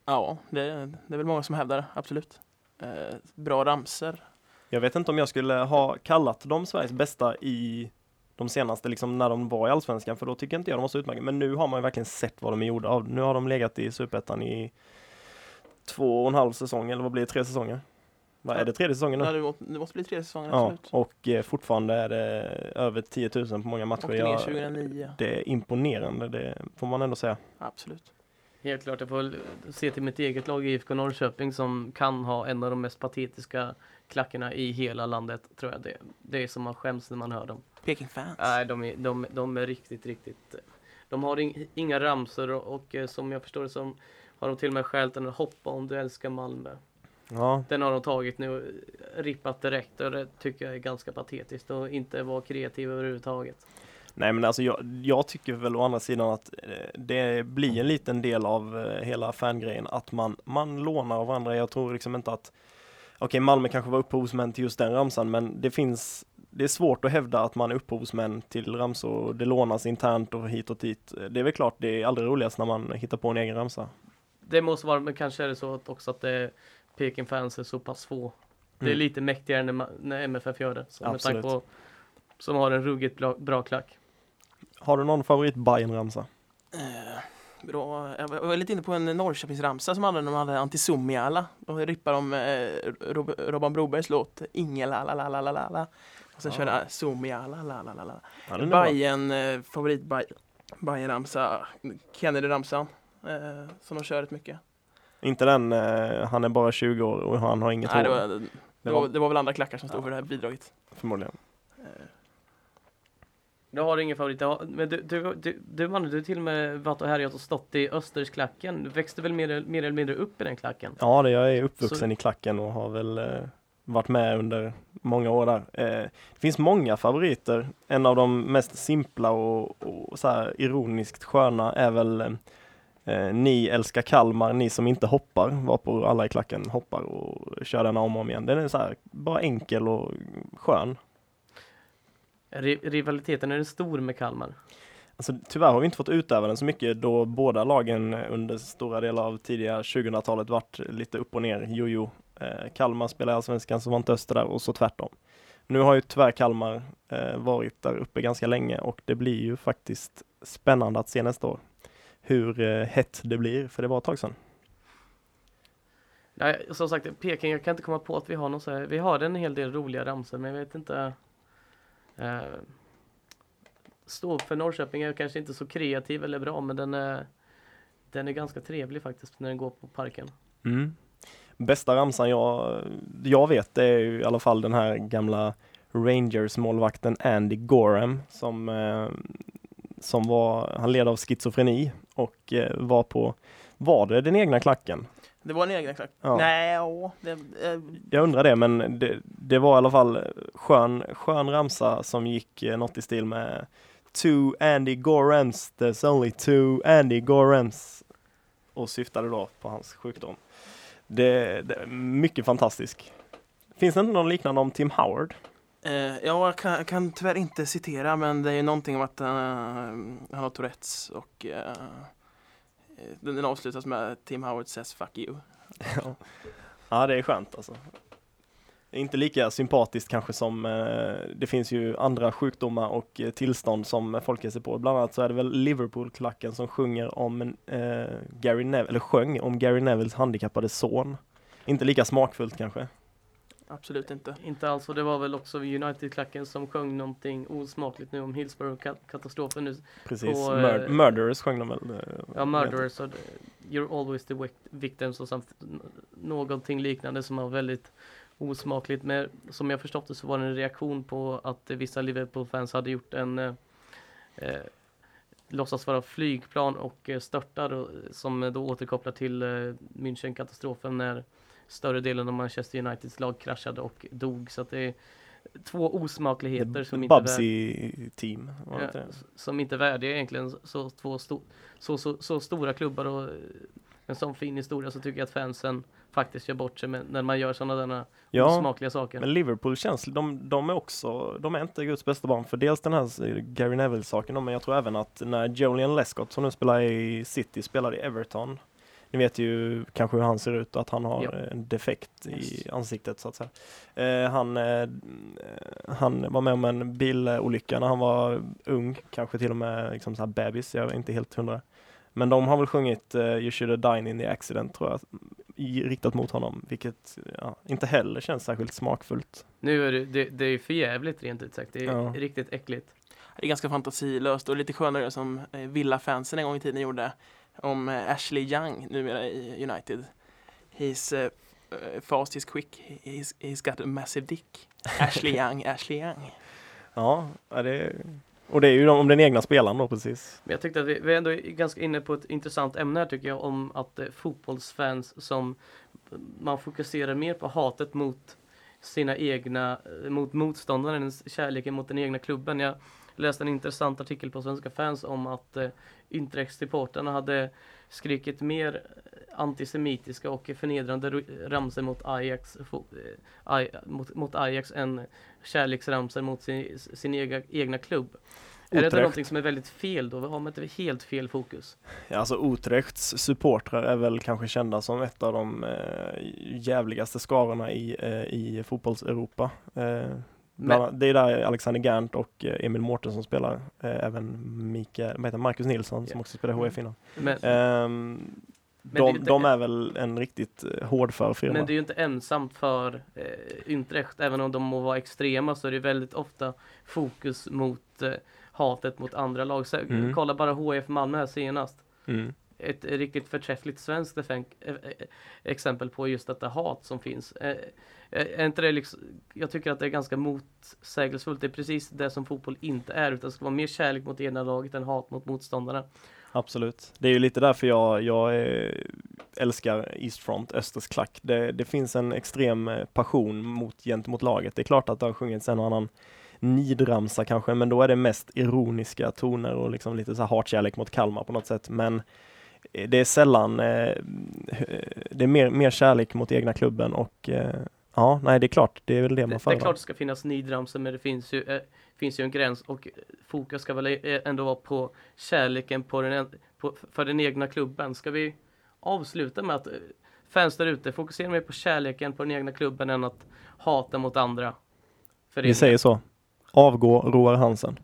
Ja, det, det är väl många som hävdar det, absolut. Eh, bra ramser. Jag vet inte om jag skulle ha kallat dem Sveriges bästa i de senaste, liksom när de var i Allsvenskan, för då tycker inte jag de var så utmärkta. Men nu har man ju verkligen sett vad de är gjorda av. Nu har de legat i Superettan i två och en halv säsong, eller vad blir det, tre säsonger? Vad är det, tredje säsongen nu? Ja, det, måste, det måste bli tredje säsongen, Ja, absolut. och eh, fortfarande är det över 10 000 på många matcher. Åkte ner Jag, 2009. det är imponerande, det får man ändå säga. Absolut. Helt klart, jag får se till mitt eget lag IFK Norrköping som kan ha en av de mest patetiska klackarna i hela landet, tror jag. Det, det är som man skäms när man hör dem. Peking fans. Nej, de är, de, de är riktigt, riktigt... De har ing, inga ramsor och, och eh, som jag förstår det som har de till och med stjält den Hoppa om du älskar Malmö. Ja, Den har de tagit nu, eh, rippat direkt och det tycker jag är ganska patetiskt och inte vara kreativ överhuvudtaget. nej men alltså jag, jag tycker väl å andra sidan att eh, det blir en liten del av eh, hela fangrejen att man, man lånar av varandra. Jag tror liksom inte att Okej, Malmö kanske var upphovsmän till just den ramsan, men det finns det är svårt att hävda att man är upphovsmän till ramsor. Det lånas internt och hit och dit. Det är väl klart, det är aldrig roligast när man hittar på en egen ramsa. Det måste vara, men kanske är det så att också att det Peking-fans är så pass få. Det är Mm. lite mäktigare när, när MFF gör det. Så med tanke på som har en ruggigt bra, bra klack. Har du någon favorit bayern ramsa Eh, bra. Jag var- lite inne på en Norrköpingsramsa som hade när de hade Antisummiala. Då rippar de eh, Rob Robban Brobergs låt Ingela la la la la la la. Och sen Ja. körde Summiala la la la la. Ja. Bajen, eh, favorit Bajen ramsa Kennedy ramsan. Eh, som de kör rätt mycket. Inte den, eh, han är bara 20 år och han har inget Nej, det, hår. var, det, var, det var väl andra klackar som stod Ja. för det här bidraget. Förmodligen. Eh, Du har ingen favorit. Men du, du, du, du, Manne, du till och med varit och härjat och stått i Östersklacken. Du växte väl mer, mer eller mindre upp i den klacken? Ja, det, jag är uppvuxen Så- i klacken och har väl eh, varit med under många år där. Eh, det finns många favoriter. En av de mest simpla och, och så här ironiskt sköna är väl eh, Ni älskar Kalmar, ni som inte hoppar, var på alla i klacken hoppar och kör den om och om igen. Den är så här bara enkel och skön. Ri- Rivaliteten är den stor med Kalmar. Alltså, tyvärr har vi inte fått utöva den så mycket då båda lagen under stora delar av tidiga 2000-talet varit lite upp och ner, jojo. Eh, Kalmar spelar i Allsvenskan så var inte Öster där och så tvärtom. Nu har ju tyvärr Kalmar eh, varit där uppe ganska länge och det blir ju faktiskt spännande att se nästa år hur eh, hett det blir, för det var ett tag sedan. Nej, som sagt, Peking, jag kan inte komma på att vi har någon så här, vi har en hel del roliga ramsor, men jag vet inte. Eh, stå för Norrköping är kanske inte så kreativ eller bra, men den är, den är ganska trevlig faktiskt när den går på parken. Mm. Bästa ramsan jag, jag vet det är ju i alla fall den här gamla Rangers-målvakten Andy Gorham som, eh, som var, han led av schizofreni och eh, var på, var det den egna klacken? det var en egen klack. Ja. Nej, ja, det, eh, Jag undrar det, men det, det var i alla fall skön, skön ramsa som gick eh, något i stil med Two Andy Gorhams, there's only two Andy Gorhams och syftade då på hans sjukdom. Det, det är mycket fantastisk. Finns det inte någon liknande om Tim Howard? Eh, ja, jag kan, jag kan tyvärr inte citera men det är ju någonting om att eh, han har Tourettes och eh, den, den avslutas med Tim Howard says fuck you. <laughs> Ja, det är skönt alltså. Inte lika sympatiskt kanske som, eh, det finns ju andra sjukdomar och eh, tillstånd som folk ger sig på. Bland annat så är det väl Liverpool-klacken som sjunger om en, Gary Neville, eller sjöng om Gary Nevilles handikappade son. inte lika smakfullt kanske. Absolut inte. Inte alls och det var väl också United-klacken som sjöng någonting osmakligt nu om Hillsborough-katastrofen nu. Precis. På, Mur- eh, Murderers sjöng de väl? eh, Ja, Murderers och You're always the vic- victims och samt någonting liknande som var väldigt osmakligt. Men som jag förstått det så var det en reaktion på att eh, vissa Liverpool-fans hade gjort en eh, eh, låtsas vara flygplan och eh, störtar och, som eh, då återkopplar till eh, München-katastrofen när större delen av Manchester Uniteds lag kraschade och dog. Så det är två osmakligheter som inte Bubsy team. var Ja, som inte är värdiga egentligen så, två sto, så, så, så stora klubbar och eh, en sån fin historia så tycker jag att fansen faktiskt gör bort sig med, när man gör sådana där Ja, osmakliga saker. men Liverpool känns, de, de är också, de är inte Guds bästa barn. För dels den här eh, Gary Neville-saken, då, men jag tror även att när Julian Lescott som nu spelar i City spelade i Everton. Ni vet ju kanske hur han ser ut och att han har Ja. en defekt Yes. i ansiktet så att säga. Eh, han, eh, han var med om en bilolycka när han var ung, kanske till och med liksom så här bebis, jag är inte helt hundra. Men de har väl sjungit eh, You should have died in the accident tror jag, riktat mot honom, vilket ja, inte heller känns särskilt smakfullt. Nu är det, det, det är för jävligt rent ut sagt. Det är Ja. riktigt äckligt. Det är ganska fantasilöst och lite skönare som eh, Villa-fansen en gång i tiden gjorde om eh, Ashley Young numera i United. He's uh, fast, he's quick, he's, he's got a massive dick. Ashley <laughs> Young, Ashley Young. Ja, det och det är ju de- om den egna spelaren då precis. Men jag tyckte att vi, vi är ändå ganska inne på ett intressant ämne här tycker jag om att eh, fotbollsfans som man fokuserar mer på hatet mot sina egna, mot motståndaren än kärleken mot den egna klubben. Jag läste en intressant artikel på Svenska fans om att eh, Interest-supportrarna hade skrikit mer eh, antisemitiska och förnedrande ramsor mot Ajax, eh, Aj- mot, mot Ajax än kärleksramsor mot sin, sin egna, egna klubb. Är det Utrecht. någonting som är väldigt fel då? Har man inte helt fel fokus? Ja, alltså Utrechts supportrar är väl kanske kända som ett av de eh, jävligaste skarorna i, eh, i fotbolls-Europa. Eh, Men, det är där Alexander Gant och eh, Emil Mårtensson spelar. Eh, även Mikael, heter? Marcus Nilsson som Ja. också spelar HF innan. men, det är ju de, inte- de är väl en riktigt eh, hårdför firma. men det är ju inte ensamt för eh, Utrecht. Även om de må vara extrema så är det väldigt ofta fokus mot eh, hatet mot andra lag. Så, Mm. Kolla bara HF Malmö här senast. mm ett riktigt förträffligt svenskt eh, eh, exempel på just detta hat som finns. Eh, är inte det liksom, jag tycker att det är ganska motsägelsefullt. Det är precis det som fotboll inte är. Utan det ska vara mer kärlek mot ena laget än hat mot motståndarna. Absolut. Det är ju lite därför jag, jag älskar East Front, Östers klack. Det, det finns en extrem passion mot, gentemot laget. Det är klart att det har sjungits en och annan nidramsa kanske, men då är det mest ironiska toner och liksom lite så här hatkärlek mot Kalmar på något sätt. Men det är sällan, eh, det är mer, mer kärlek mot egna klubben och eh, ja, nej det är klart, det är väl det man Det, det är föredrar. klart det ska finnas nidramsor men det finns ju, eh, finns ju en gräns och fokus ska väl eh, ändå vara på kärleken på den, en- på, för den egna klubben. Ska vi avsluta med att eh, fans där ute fokuserar mer på kärleken på den egna klubben än att hata mot andra? Vi säger så. Avgå Roar Hansen.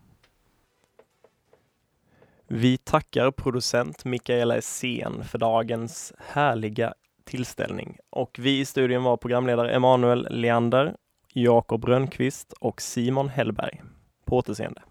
Vi tackar producent Mikaela Essén för dagens härliga tillställning. Och vi i studion var programledare Emanuel Leander, Jakob Rönnqvist och Simon Hellberg. På återseende.